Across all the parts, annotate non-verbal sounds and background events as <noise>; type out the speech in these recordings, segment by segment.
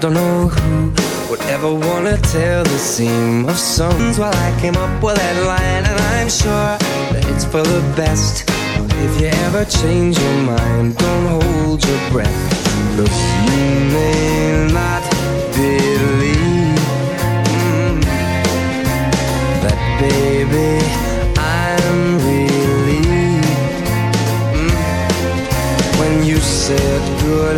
Don't know who would ever wanna tell the seam of songs. Well, I came up with that line and I'm sure that it's for the best. If you ever change your mind, don't hold your breath. Cause you may not believe mm, That baby, I'm relieved mm, When you said goodbye,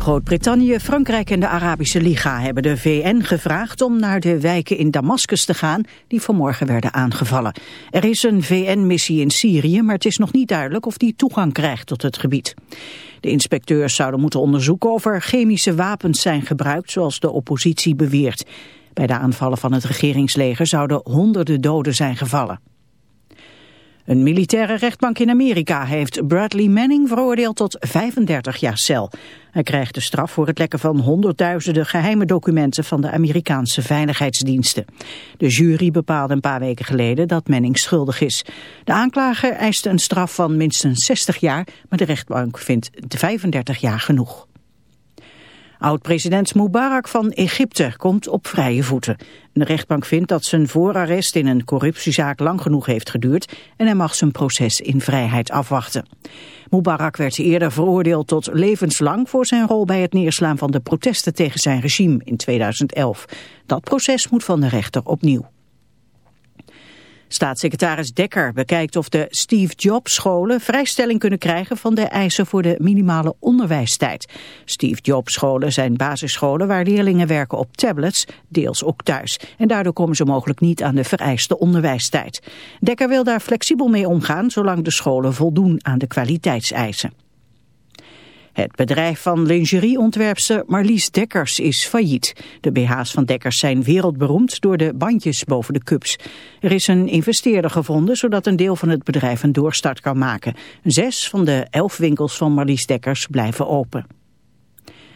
Groot-Brittannië, Frankrijk en de Arabische Liga hebben de VN gevraagd om naar de wijken in Damascus te gaan die vanmorgen werden aangevallen. Er is een VN-missie in Syrië, maar het is nog niet duidelijk of die toegang krijgt tot het gebied. De inspecteurs zouden moeten onderzoeken of er chemische wapens zijn gebruikt zoals de oppositie beweert. Bij de aanvallen van het regeringsleger zouden honderden doden zijn gevallen. Een militaire rechtbank in Amerika heeft Bradley Manning veroordeeld tot 35 jaar cel. Hij krijgt de straf voor het lekken van honderdduizenden geheime documenten van de Amerikaanse veiligheidsdiensten. De jury bepaalde een paar weken geleden dat Manning schuldig is. De aanklager eiste een straf van minstens 60 jaar, maar de rechtbank vindt 35 jaar genoeg. Oud-president Mubarak van Egypte komt op vrije voeten. De rechtbank vindt dat zijn voorarrest in een corruptiezaak lang genoeg heeft geduurd en hij mag zijn proces in vrijheid afwachten. Mubarak werd eerder veroordeeld tot levenslang voor zijn rol bij het neerslaan van de protesten tegen zijn regime in 2011. Dat proces moet van de rechter opnieuw. Staatssecretaris Dekker bekijkt of de Steve Jobs scholen vrijstelling kunnen krijgen van de eisen voor de minimale onderwijstijd. Steve Jobs scholen zijn basisscholen waar leerlingen werken op tablets, deels ook thuis. En daardoor komen ze mogelijk niet aan de vereiste onderwijstijd. Dekker wil daar flexibel mee omgaan zolang de scholen voldoen aan de kwaliteitseisen. Het bedrijf van lingerieontwerpster Marlies Dekkers is failliet. De BH's van Dekkers zijn wereldberoemd door de bandjes boven de cups. Er is een investeerder gevonden zodat een deel van het bedrijf een doorstart kan maken. Zes van de elf winkels van Marlies Dekkers blijven open.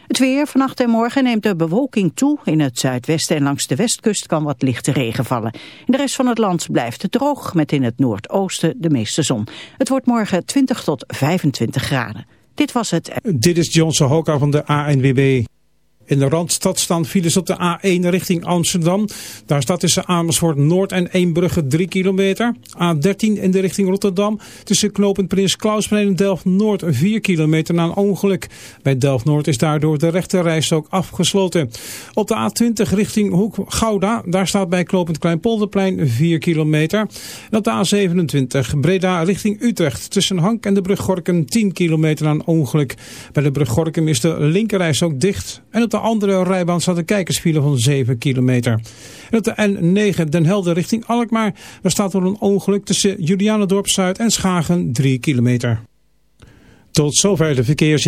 Het weer, vannacht en morgen neemt de bewolking toe. In het zuidwesten en langs de westkust kan wat lichte regen vallen. In de rest van het land blijft het droog, met in het noordoosten de meeste zon. Het wordt morgen 20 tot 25 graden. Dit was het. Dit is Johnson Hoka van de ANWB. In de Randstad staan files op de A1 richting Amsterdam. Daar staat tussen Amersfoort Noord en Eembrugge 3 kilometer. A13 in de richting Rotterdam. Tussen knooppunt Prins Klausplein en Delft-Noord 4 kilometer na een ongeluk. Bij Delft-Noord is daardoor de rechterreis ook afgesloten. Op de A20 richting Hoek Gouda. Daar staat bij knooppunt Kleinpolderplein 4 kilometer. En op de A27 Breda richting Utrecht. Tussen Hank en de brug Gorkum 10 kilometer na een ongeluk. Bij de brug Gorkum is de linkerreis ook dicht. En de andere rijbaan staat een kijkersfile van 7 kilometer. En op de N9 Den Helder richting Alkmaar. Daar staat er een ongeluk tussen Julianendorp Zuid en Schagen 3 kilometer. Tot zover de verkeers.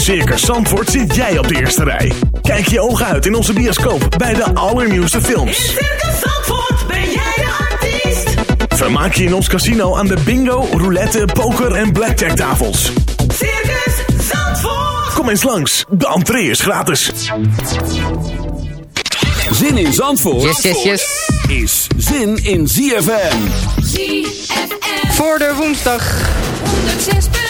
Circus Zandvoort zit jij op de eerste rij. Kijk je ogen uit in onze bioscoop bij de allernieuwste films. In Circus Zandvoort ben jij de artiest. Vermaak je in ons casino aan de bingo, roulette, poker en blackjack tafels. Circus Zandvoort. Kom eens langs, de entree is gratis. Zin in Zandvoort Yes, yes, yes. is zin in ZFM. ZFM Voor de woensdag. 106.9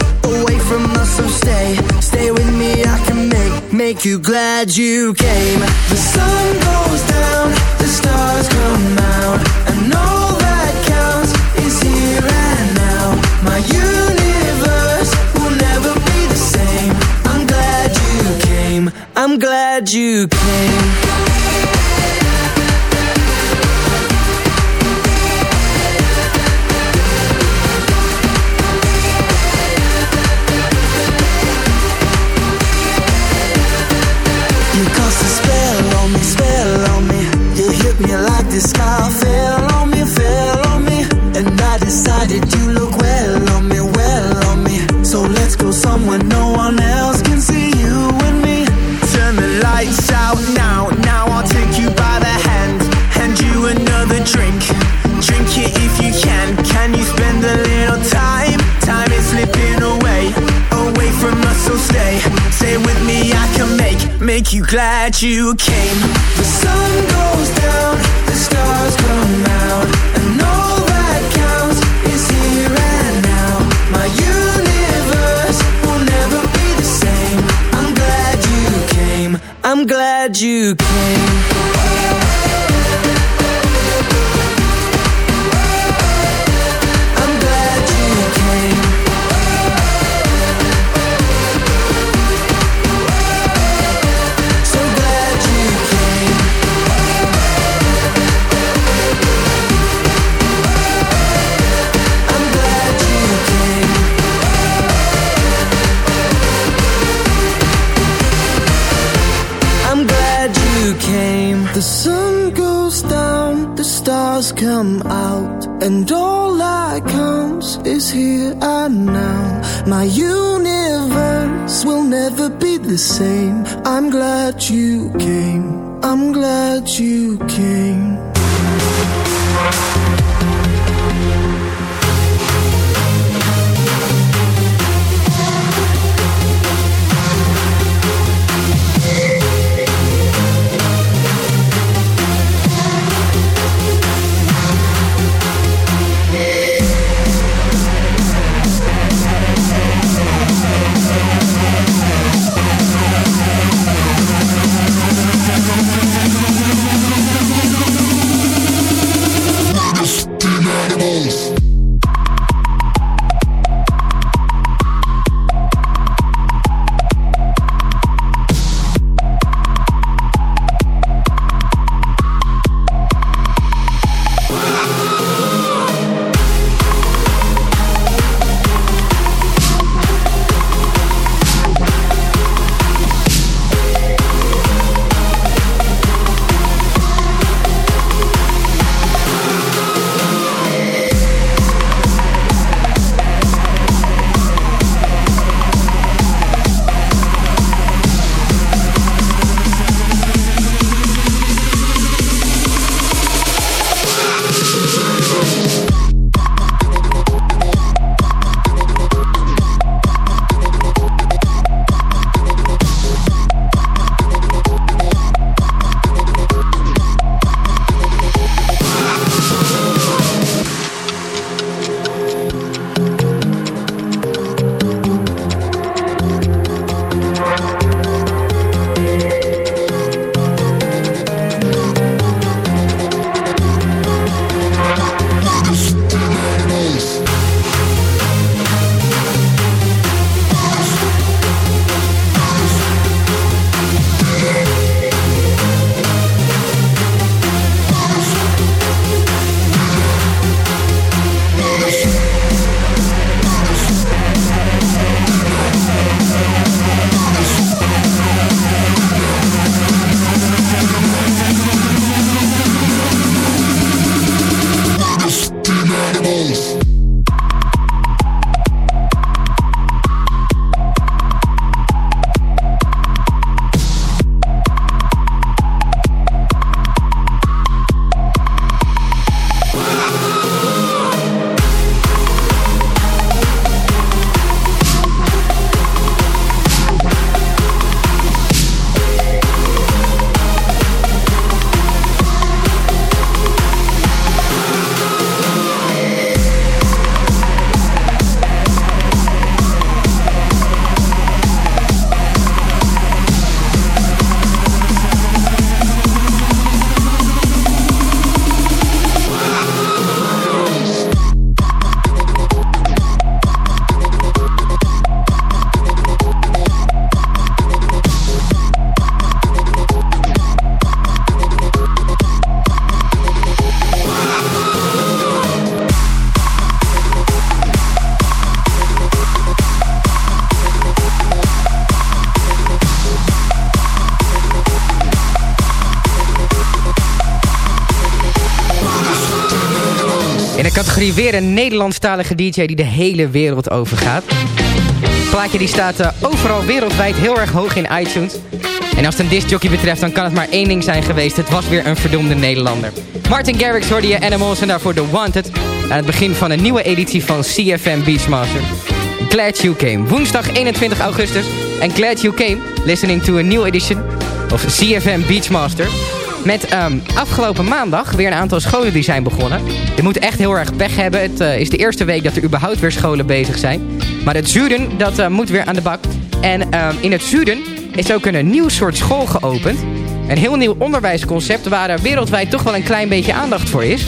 from us. So stay, stay with me. I can make, make you glad you came. The sun goes down, the stars come out, and all that counts is here and now. My universe will never be the same. I'm glad you came. I'm glad you came. You glad you came. The weer een Nederlandstalige DJ die de hele wereld overgaat. Het plaatje die staat eh, overal wereldwijd heel erg hoog in iTunes. En als het een discjockey betreft, dan kan het maar één ding zijn geweest. Het was weer een verdomde Nederlander. Martin Garrix hoorde je Animals en daarvoor The Wanted. Aan het begin van een nieuwe editie van CFM Beachmaster. Glad You Came. Woensdag 21 augustus. En Glad You Came, listening to a new edition of CFM Beachmaster. Met ehm, afgelopen maandag weer een aantal scholen die zijn begonnen. Je moet echt heel erg pech hebben. Het eh, is de eerste week dat er überhaupt weer scholen bezig zijn. Maar het zuiden, dat eh, moet weer aan de bak. En ehm, in het zuiden is ook een nieuw soort school geopend. Een heel nieuw onderwijsconcept waar er wereldwijd toch wel een klein beetje aandacht voor is.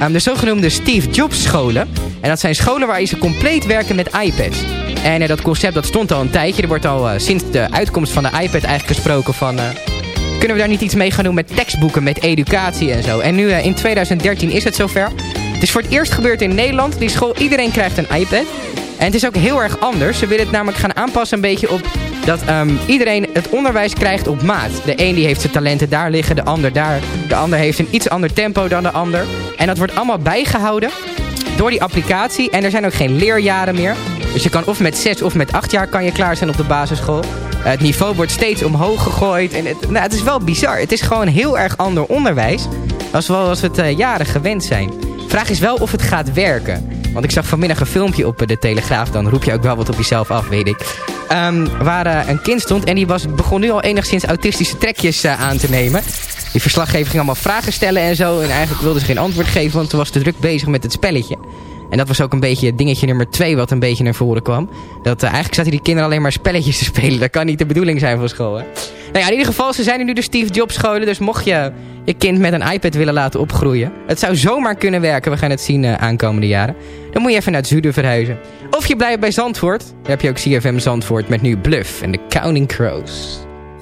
Ehm, de zogenoemde Steve Jobs scholen. En dat zijn scholen waar ze compleet werken met iPads. En eh, dat concept dat stond al een tijdje. Er wordt al sinds de uitkomst van de iPad eigenlijk gesproken van... kunnen we daar niet iets mee gaan doen met tekstboeken, met educatie en zo. En nu eh, in 2013 is het zover. Het is voor het eerst gebeurd in Nederland. Die school, iedereen krijgt een iPad. En het is ook heel erg anders. Ze willen het namelijk gaan aanpassen een beetje op dat ehm, iedereen het onderwijs krijgt op maat. De een die heeft zijn talenten daar liggen, de ander daar. De ander heeft een iets ander tempo dan de ander. En dat wordt allemaal bijgehouden door die applicatie. En er zijn ook geen leerjaren meer. Dus je kan of met zes of met acht jaar kan je klaar zijn op de basisschool. Het niveau wordt steeds omhoog gegooid. En het, nou, het is wel bizar. Het is gewoon heel erg ander onderwijs. Als we, we het eh, jaren gewend zijn. Vraag is wel of het gaat werken. Want ik zag vanmiddag een filmpje op eh, de Telegraaf. Dan roep je ook wel wat op jezelf af, weet ik. Ehm, waar eh, een kind stond en die was, begon nu al enigszins autistische trekjes aan te nemen. Die verslaggever ging allemaal vragen stellen en zo. En eigenlijk wilde ze geen antwoord geven, want ze was te druk bezig met het spelletje. En dat was ook een beetje dingetje nummer twee wat een beetje naar voren kwam. Dat eh, eigenlijk zaten die kinderen alleen maar spelletjes te spelen. Dat kan niet de bedoeling zijn van school, hè? Nou ja, in ieder geval, ze zijn nu de Steve Jobs scholen. Dus mocht je je kind met een iPad willen laten opgroeien. Het zou zomaar kunnen werken. We gaan het zien uh, aankomende jaren. Dan moet je even naar het zuiden verhuizen. Of je blijft bij Zandvoort. Daar heb je ook CFM Zandvoort met nu Bluff en de Counting Crows.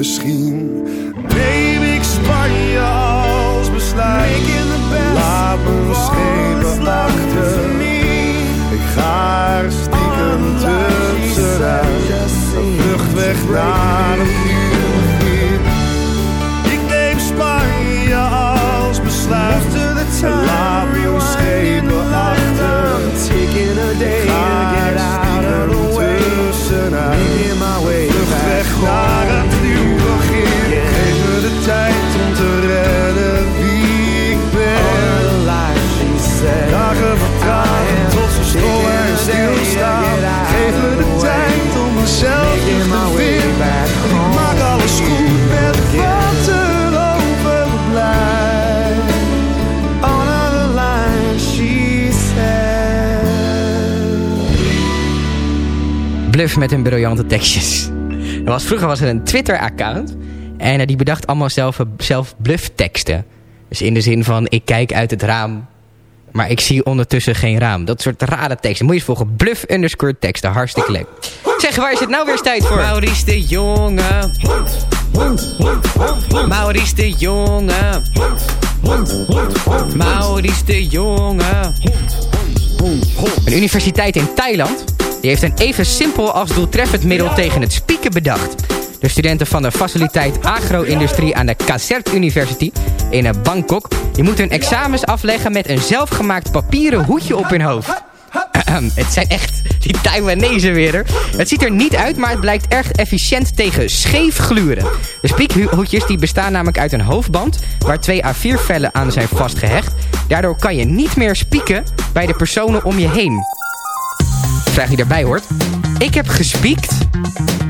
misschien. Neem ik Spanje als besluit. Laat me schepen achter. Ik ga er stiekem oh, tussenuit. Een vlucht weg naar een nieuw begin. Ik neem Spanje als besluit. Laat me schepen achter. Ik ga er stiekem tussenuit. Vlucht weg naar stil en stilstaan. Geef me de tijd om mezelf te vinden. Ik maak alles goed met wat er overblijft. All of the lies she said. Bluff met hun briljante tekstjes. Was, vroeger was er een Twitter-account. En eh, die bedacht allemaal zelf, eh, zelf bluffteksten. Dus in de zin van, ik kijk uit het raam maar ik zie ondertussen geen raam. Dat soort rare teksten. Moet je eens volgen. Bluff underscore teksten. Hartstikke leuk. Zeg, waar is het nou weer tijd voor? Maurice de Jonge. Maurice de Jonge. Maurice de Jonge. Een universiteit in Thailand die heeft een even simpel als doeltreffend middel tegen het spieken bedacht. De studenten van de faciliteit agro-industrie aan de Kasert University in eh, Bangkok... die moeten hun examens afleggen met een zelfgemaakt papieren hoedje op hun hoofd. Het zijn echt die Taiwanese weer. Het ziet er niet uit, maar het blijkt erg efficiënt tegen scheef gluren. De spiekhoedjes die bestaan namelijk uit een hoofdband... waar twee A4-vellen aan zijn vastgehecht. Daardoor kan je niet meer spieken bij de personen om je heen. Vraag die daarbij hoort. Ik heb gespiekt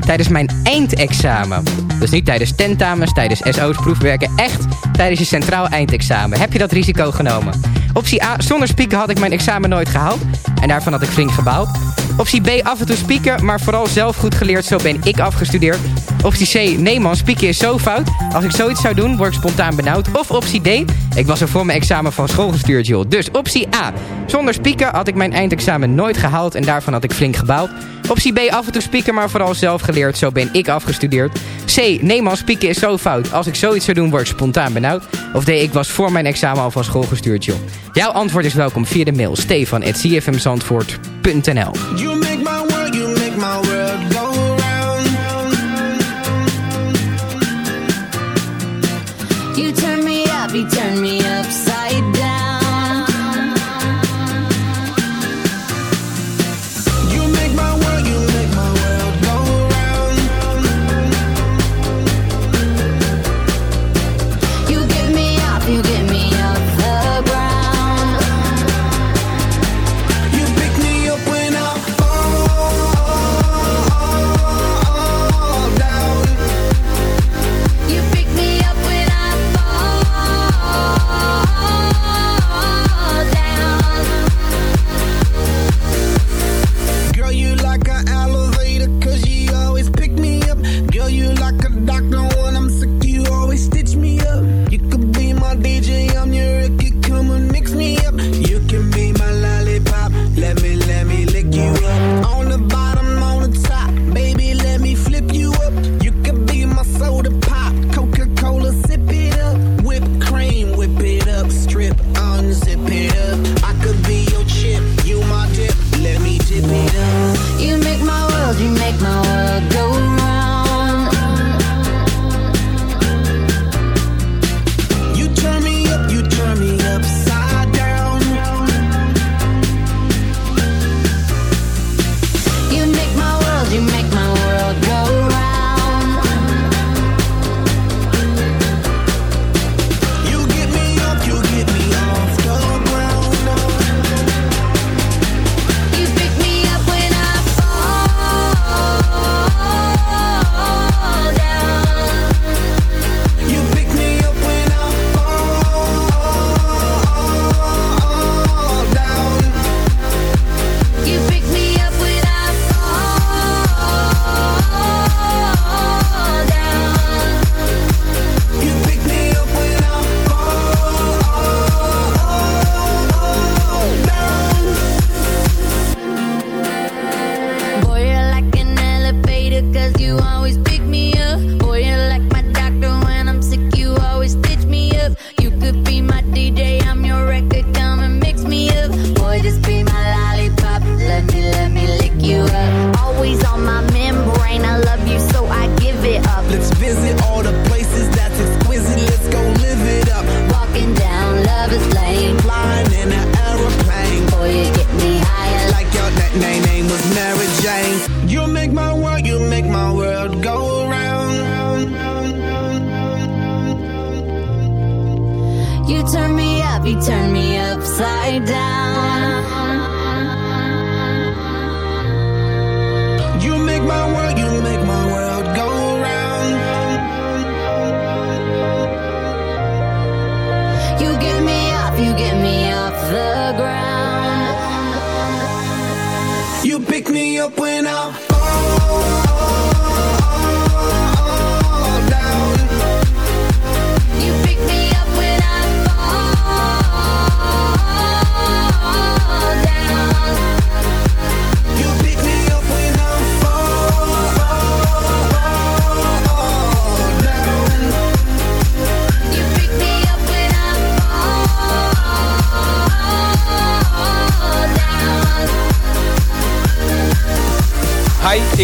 tijdens mijn eindexamen. Dus niet tijdens tentamens, tijdens SO's, proefwerken. Echt tijdens je centraal eindexamen. Heb je dat risico genomen? Optie A, zonder spieken had ik mijn examen nooit gehaald. En daarvan had ik flink gebouwd. Optie B, af en toe spieken, maar vooral zelf goed geleerd. Zo ben ik afgestudeerd. Optie C, nee man, spieken is zo fout. Als ik zoiets zou doen, word ik spontaan benauwd. Of optie D, ik was er voor mijn examen van school gestuurd, joh. Dus optie A, zonder spieken had ik mijn eindexamen nooit gehaald. En daarvan had ik flink gebouwd. Optie B, af en toe spieken, maar vooral zelf geleerd. Zo ben ik afgestudeerd. C, nee man, spieken is zo fout. Als ik zoiets zou doen, word ik spontaan benauwd. Of D, ik was voor mijn examen al van school gestuurd, joh. Jouw antwoord is welkom via de mail stefan.cfmzandvoort.nl You make my you make my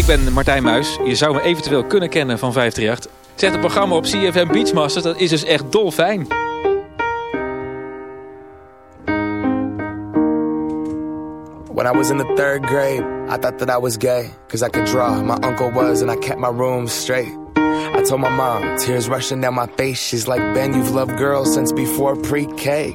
ben Martijn Muis. Je zou me eventueel kunnen kennen van 538. Zet het programma op CFM Beachmasters. Dat is dus echt dolfijn. When I was in the third grade, I thought that I was gay, cause I could draw. My uncle was, and I kept my room straight. I told my mom, tears rushing down my face. She's like, Ben, you've loved girls since before pre K.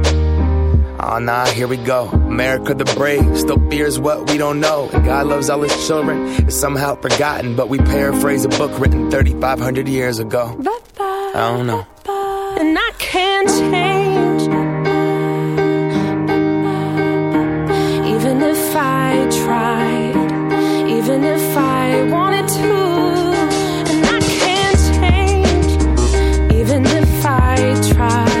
Oh nah, here we go. America the brave still fears what we don't know. And God loves all his children. It's somehow forgotten, but we paraphrase a book written 3,500 years ago. I don't know. And I can't change. Even if I tried, even if I wanted to. And I can't change. Even if I tried,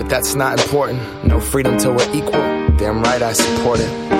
but that's not important. No freedom till we're equal. Damn right I support it.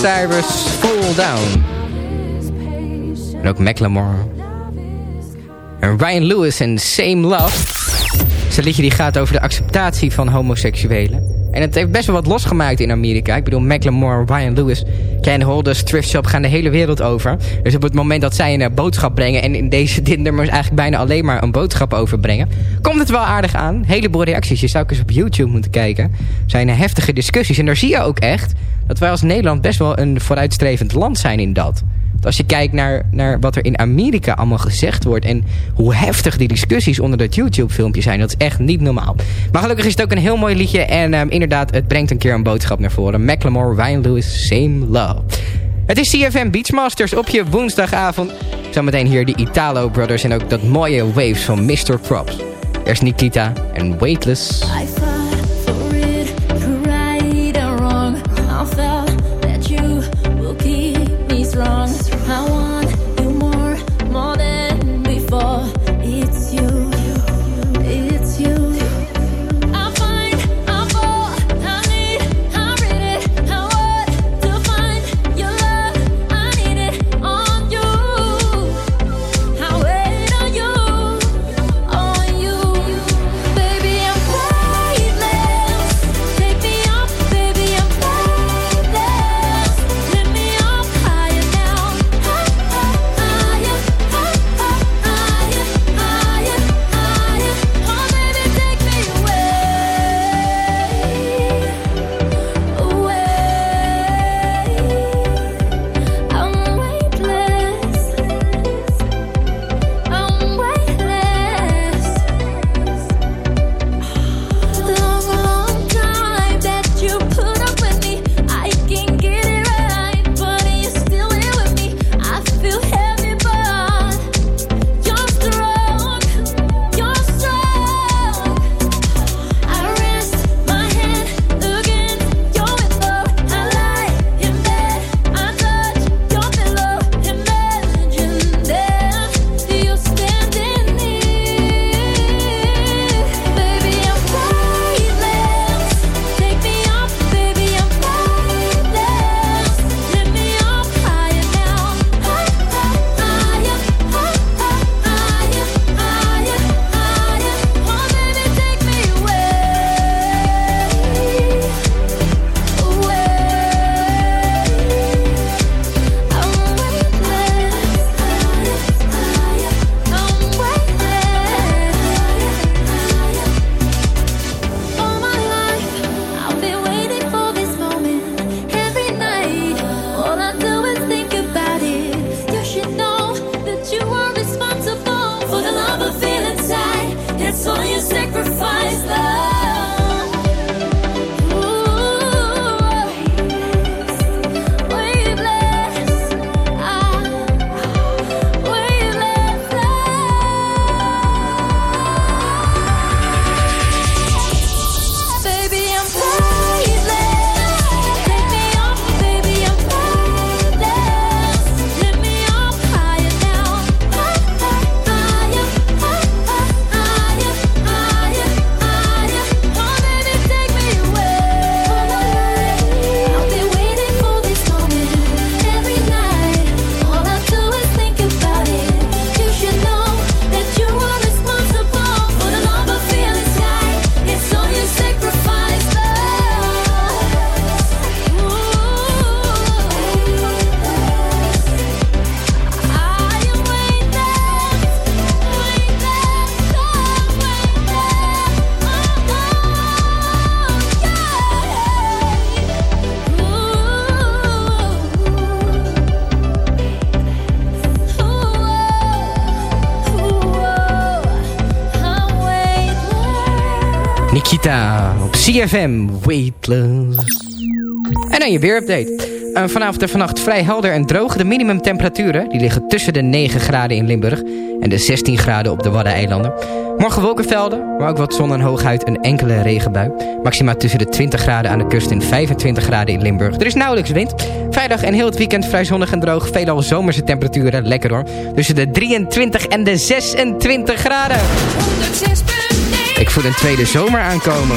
Cyrus Fall Down. En ook Macklemore. En Ryan Lewis en Same Love. Een liedje die gaat over de acceptatie van homoseksuelen. En het heeft best wel wat losgemaakt in Amerika. Ik bedoel, Macklemore, Ryan Lewis, Ken Holders, Thrift Shop gaan de hele wereld over. Dus op het moment dat zij een eh, boodschap brengen... en in deze <laughs> is eigenlijk bijna alleen maar een boodschap overbrengen... komt het wel aardig aan. Heleboel reacties. Je zou ook eens op YouTube moeten kijken. Er zijn eh, heftige discussies. En daar zie je ook echt dat wij als Nederland best wel een vooruitstrevend land zijn in dat. Als je kijkt naar, naar wat er in Amerika allemaal gezegd wordt... en hoe heftig die discussies onder dat YouTube-filmpje zijn... dat is echt niet normaal. Maar gelukkig is het ook een heel mooi liedje... en ehm, inderdaad, het brengt een keer een boodschap naar voren. Macklemore, Ryan Lewis, Same Love. Het is CFM Beachmasters op je woensdagavond. Zometeen hier de Italo Brothers en ook dat mooie Waves van Mr. Props. Er is Nikita en Weightless. CFM Weightless. En dan je weerupdate. Eh, vanavond en vannacht vrij helder en droog. De minimumtemperaturen die liggen tussen de 9 graden in Limburg... en de 16 graden op de Waddeneilanden. Morgen wolkenvelden, maar ook wat zon en hooguit een enkele regenbui. Maxima tussen de 20 graden aan de kust en 25 graden in Limburg. Er is nauwelijks wind. Vrijdag en heel het weekend vrij zonnig en droog. Veelal zomerse temperaturen, lekker hoor. Tussen de 23 en de 26 graden. 106 voor een tweede zomer aankomen.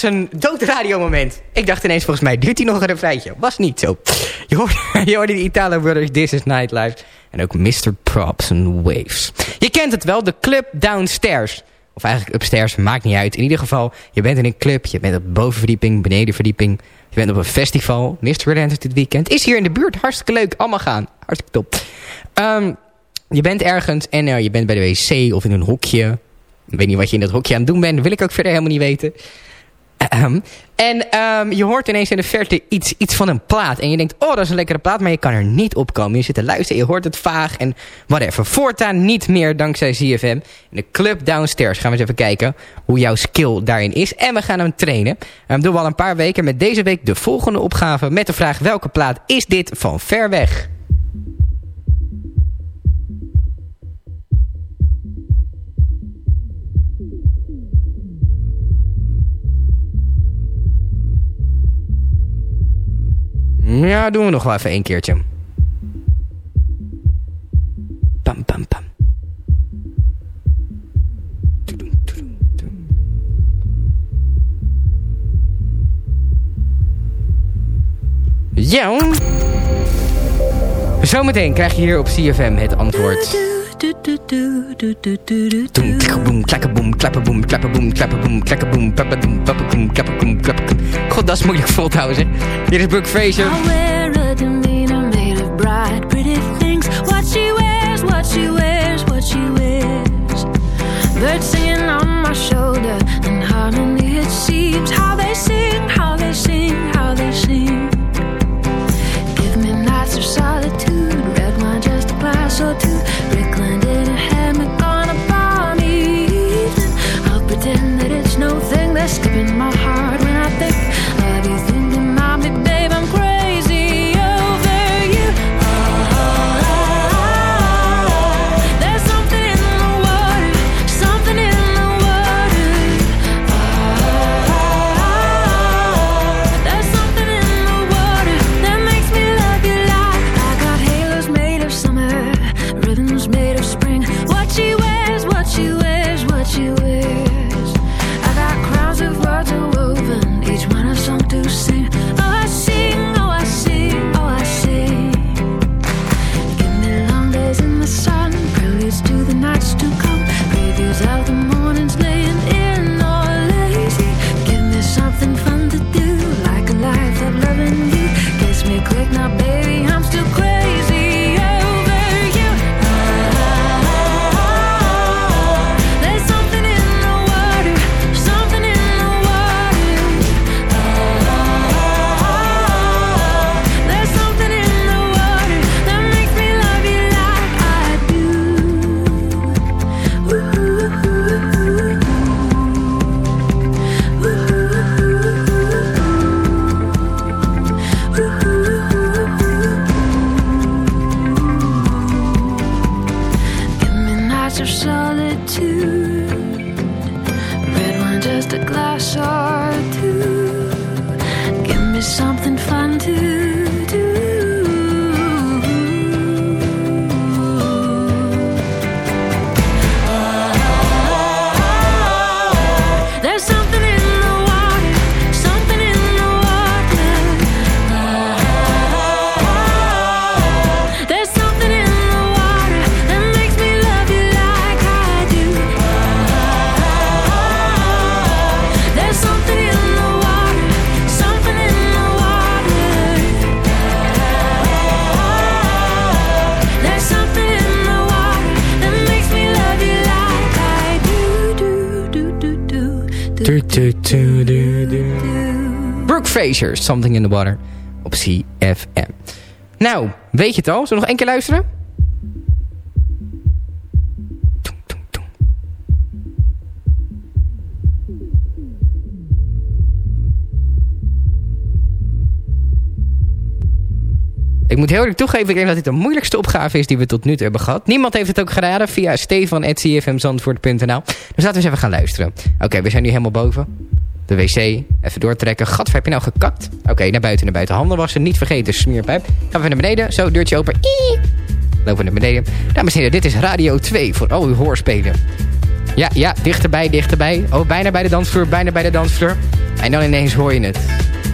Was een dood radiomoment. Ik dacht ineens, volgens mij duurt hij nog een refreintje. Was niet zo. Je hoorde, <laughs> je de Italo Brothers, This is Nightlife. En ook Mr. Props and Waves. Je kent het wel, de club downstairs. Of eigenlijk upstairs, maakt niet uit. In ieder geval, je bent in een club, je bent op bovenverdieping, benedenverdieping. Je bent op een festival. Mr. Renters dit weekend is hier in de buurt. Hartstikke leuk, allemaal gaan. Hartstikke top. Ehm, je bent ergens en uh, je bent bij de wc of in een hokje. Ik weet niet wat je in dat hokje aan het doen bent. Wil ik ook verder helemaal niet weten. Ahem. En um, je hoort ineens in de verte iets, iets van een plaat. En je denkt, oh, dat is een lekkere plaat. Maar je kan er niet op komen. Je zit te luisteren, je hoort het vaag en whatever. Voortaan niet meer dankzij ZFM. In de club downstairs gaan we eens even kijken hoe jouw skill daarin is. En we gaan hem trainen. Um, doen we al een paar weken. Met deze week de volgende opgave met de vraag... welke plaat is dit van ver weg? Ja, doen we nog wel even één keertje. Pam, pam, pam. Ja. Zometeen krijg je hier op CFM het antwoord. Klappaboem. God, dat is moeilijk vol te houden, zeg. Hier is Brooke Fraser. I wear a demeanor made of bright, pretty things. What she wears, what she wears, what she wears. Birds singing on my shoulder, in harmony it seems. How they sing, how they sing, how they sing. Give me nights of solitude, red wine, just a glass or two. Skipping my Something in the Water. Op CFM. Nou, weet je het al? Zullen we nog één keer luisteren? Ik moet heel eerlijk toegeven, ik denk dat dit de moeilijkste opgave is die we tot nu toe hebben gehad. Niemand heeft het ook geraden via stefan.cfmzandvoort.nl Dus laten we eens even gaan luisteren. Oké, we zijn nu helemaal boven. De wc, even doortrekken. Gadver, heb je nou gekakt? Oké, naar buiten, naar buiten. Handen wassen, niet vergeten, smeerpijp. Gaan we naar beneden, zo, deurtje open. Ii. Lopen we naar beneden. Dames en heren, dit is Radio 2 voor al uw hoorspelen. Ja, ja, dichterbij, dichterbij. Oh, bijna bij de dansvloer, bijna bij de dansvloer. En dan ineens hoor je het.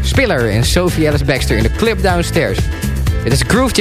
Spiller en Sophie Ellis Baxter in de clip downstairs. Dit is Groove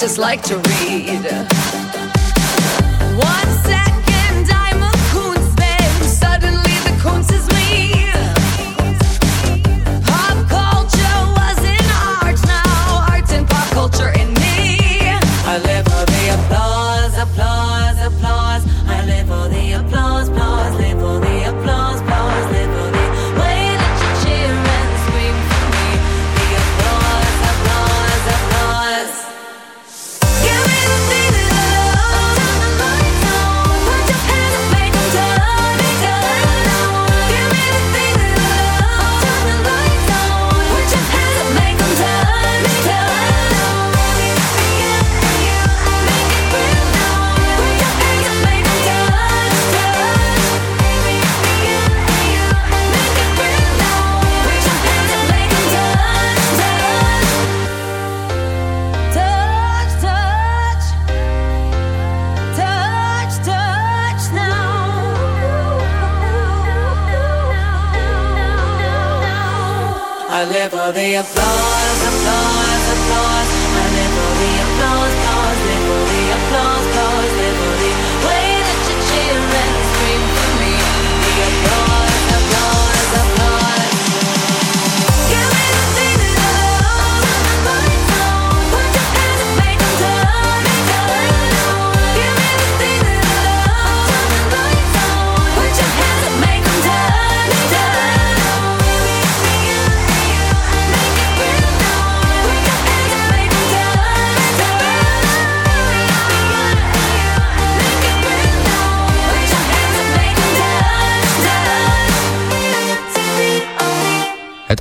just like to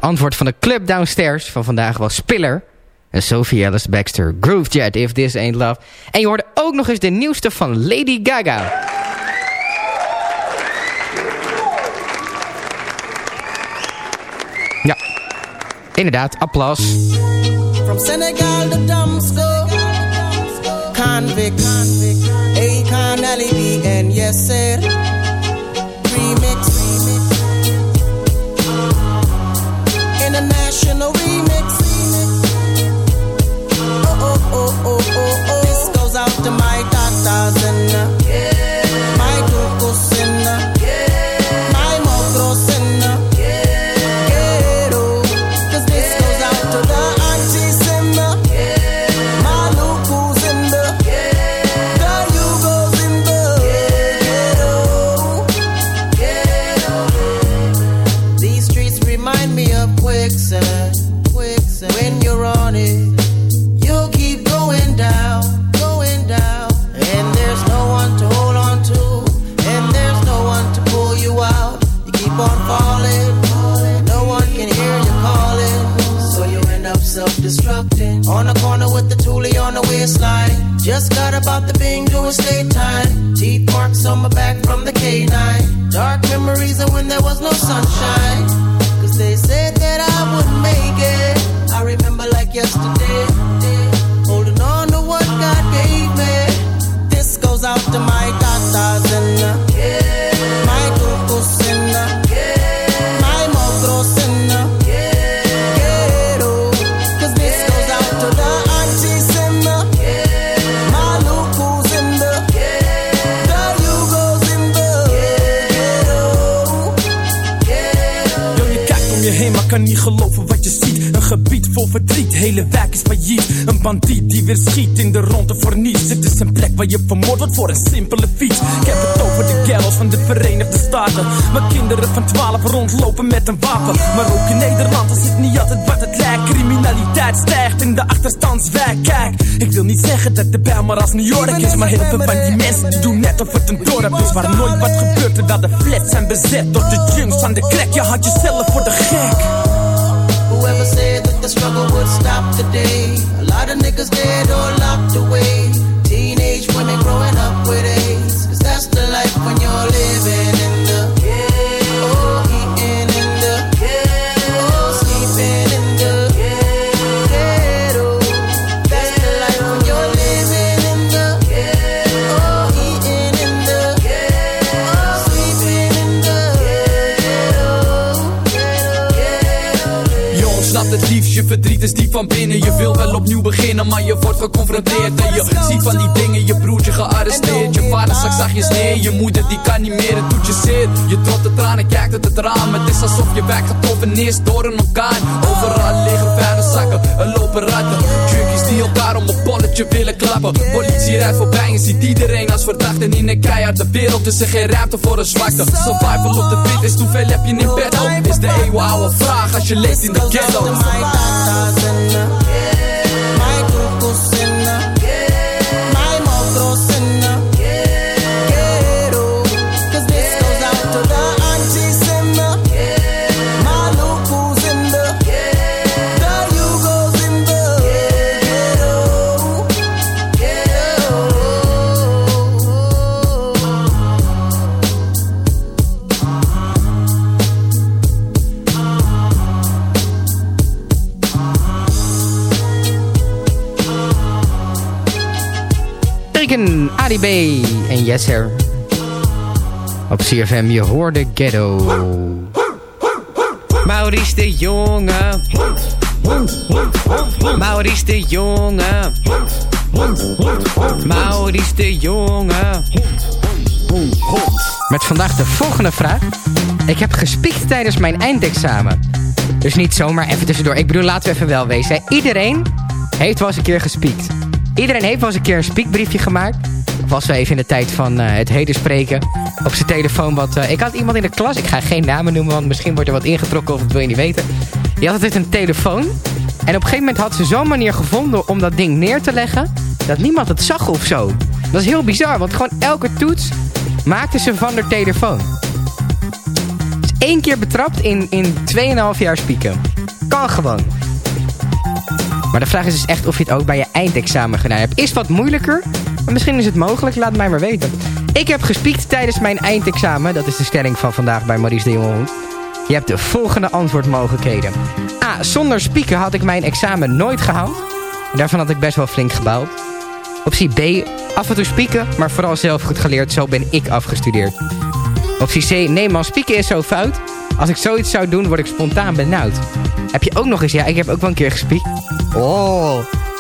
antwoord van de club downstairs van vandaag was Spiller. En Sophie Ellis Baxter, Groovejet, If This Ain't Love. En je hoorde ook nog eens de nieuwste van Lady Gaga. Ja, inderdaad, applaus. From Senegal yes sir, remix. pillow hele wijk is failliet. Een bandiet die weer schiet in de ronde voor niets. Dit is een plek waar je vermoord wordt voor een simpele fiets. Ik heb het over de girls van de Verenigde Staten. Waar kinderen van 12 rondlopen met een wapen. Maar ook in Nederland is het niet altijd wat het lijkt. Criminaliteit stijgt in de achterstandswijk. Kijk, ik wil niet zeggen dat de Bijl maar als New York is. Maar heel veel van die mensen die doen net of het een dorp is. Waar nooit wat gebeurt er dat de flats zijn bezet door de junks van de crack. Je had jezelf voor de gek. Whoever said that the struggle would stop today? A lot of niggas dead or locked away. Teenage women growing up with AIDS. Cause that's the life. Verdriet is diep van binnen. Je wil wel opnieuw beginnen, maar je wordt geconfronteerd. En je ziet van die dingen, je broertje gearresteerd. Je vader zag je neer, je moeder die kan niet meer. Het doet je zeer, je trot de tranen, kijkt uit het raam. Het is alsof je wijk getroffen is door een orkaan. Overal liggen vuilniszakken, er lopen ratten. Junkies die elkaar om een bolletje willen klappen. Politie rijdt voorbij en ziet iedereen als verdachte. In een keiharde wereld is er geen ruimte voor een zwakte. Survival op de pit is hoeveel heb je in bed? Is de eeuwenoude vraag als je leeft in de ghetto Teken, ADB en Yes Sir. Op CFM, je hoorde Ghetto. Maurice de Jonge. Maurice de Jonge. Maurice de Jonge. Met vandaag de volgende vraag. Ik heb gespiekt tijdens mijn eindexamen. Dus niet zomaar even tussendoor. Ik bedoel, laten we even wel wezen. Iedereen heeft wel eens een keer gespiekt. Iedereen heeft wel eens een keer een spiekbriefje gemaakt. Of was wel even in de tijd van eh, het heden spreken. Op zijn telefoon wat... eh, ik had iemand in de klas, ik ga geen namen noemen... want misschien wordt er wat ingetrokken of dat wil je niet weten. Die had altijd een telefoon. En op een gegeven moment had ze zo'n manier gevonden om dat ding neer te leggen... dat niemand het zag of zo. Dat is heel bizar, want gewoon elke toets maakte ze van haar telefoon. Is één keer betrapt in, in 2,5 jaar spieken. Kan gewoon. De vraag is dus echt of je het ook bij je eindexamen gedaan hebt. Is wat moeilijker, maar misschien is het mogelijk. Laat mij maar weten. Ik heb gespiekt tijdens mijn eindexamen. Dat is de stelling van vandaag bij Maurice de Jongehond. Je hebt de volgende antwoordmogelijkheden. A. Zonder spieken had ik mijn examen nooit gehaald. Daarvan had ik best wel flink gebouwd. Optie B. Af en toe spieken, maar vooral zelf goed geleerd. Zo ben ik afgestudeerd. Optie C. Nee man, spieken is zo fout. Als ik zoiets zou doen, word ik spontaan benauwd. Heb je ook nog eens... Ja, ik heb ook wel een keer gespiekt. Oh.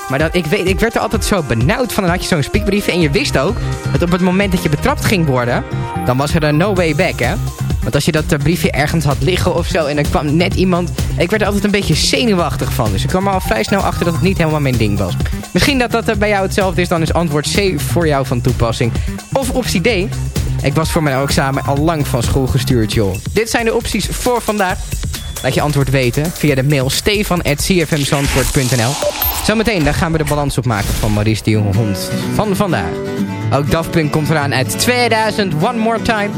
Maar dat, ik, weet, ik werd er altijd zo benauwd van. Dan had je zo'n spiekbriefje. En je wist ook dat op het moment dat je betrapt ging worden... dan was er een no way back, hè. Want als je dat eh, briefje ergens had liggen of zo... en er kwam net iemand... Ik werd er altijd een beetje zenuwachtig van. Dus ik kwam er al vrij snel achter dat het niet helemaal mijn ding was. Misschien dat dat eh, bij jou hetzelfde is. Dan is antwoord C voor jou van toepassing. Of optie D. Ik was voor mijn examen al lang van school gestuurd, joh. Dit zijn de opties voor vandaag. Laat je antwoord weten via de mail stefan.cfmzandvoort.nl Zometeen, daar gaan we de balans op maken van Maurice de Jonge Hond van vandaag. Ook Daft Punk komt eraan uit 2000, One More Time.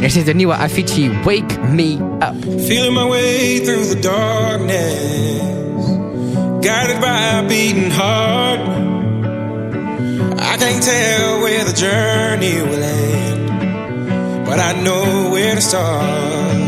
Er zit een nieuwe Avicii, Wake Me Up. Feeling my way through the darkness, guided by a beating heart. I can't tell where the journey will end, but I know where to start.